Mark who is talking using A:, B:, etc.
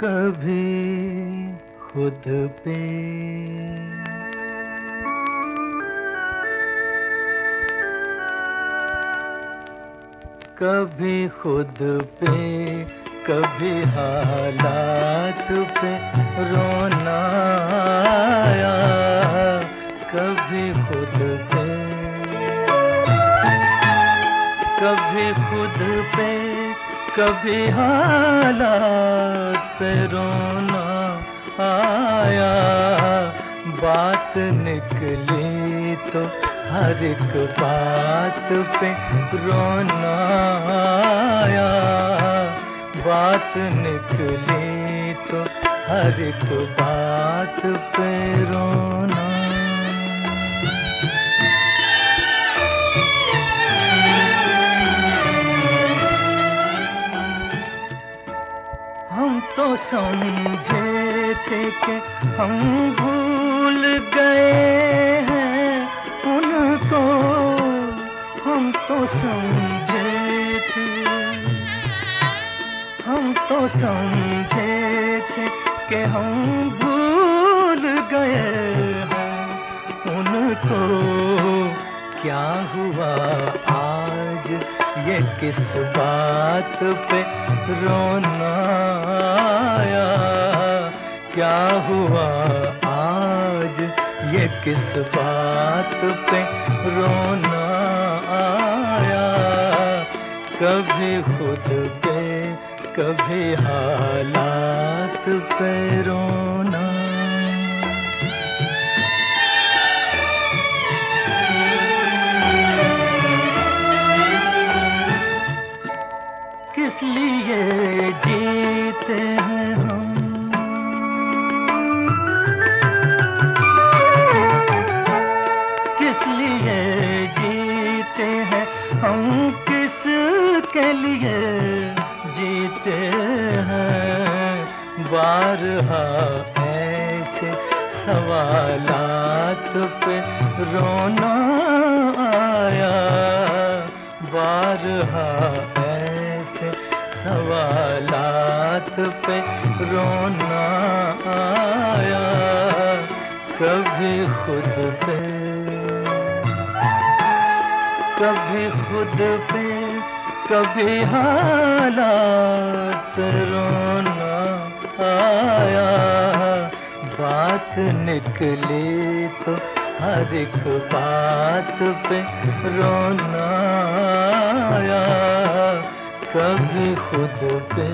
A: कभी खुद पे। कभी खुद पे, कभी हालात पे रोना आया। कभी खुद पे, कभी खुद पे। कभी हालात पे रोना आया। बात निकली तो हर एक बात पे रोना आया। बात निकली तो हर एक बात पे रोना समझे थे कि हम भूल गए हैं उनको। हम तो समझे थे हम तो समझे थे कि हम भूल गए हैं उनको। क्या हुआ किस बात पे रोना आया? क्या हुआ आज? ये किस बात पे रोना आया? कभी खुद पे कभी हालात पे रोना के लिए जीते हैं। बारहा ऐसे सवालात पे रोना आया। बारहा ऐसे सवालात पे रोना आया। कभी खुद पे, कभी खुद पे कभी हालात रोना आया। बात निकली तो हर एक बात पे रोना आया। कभी खुद पे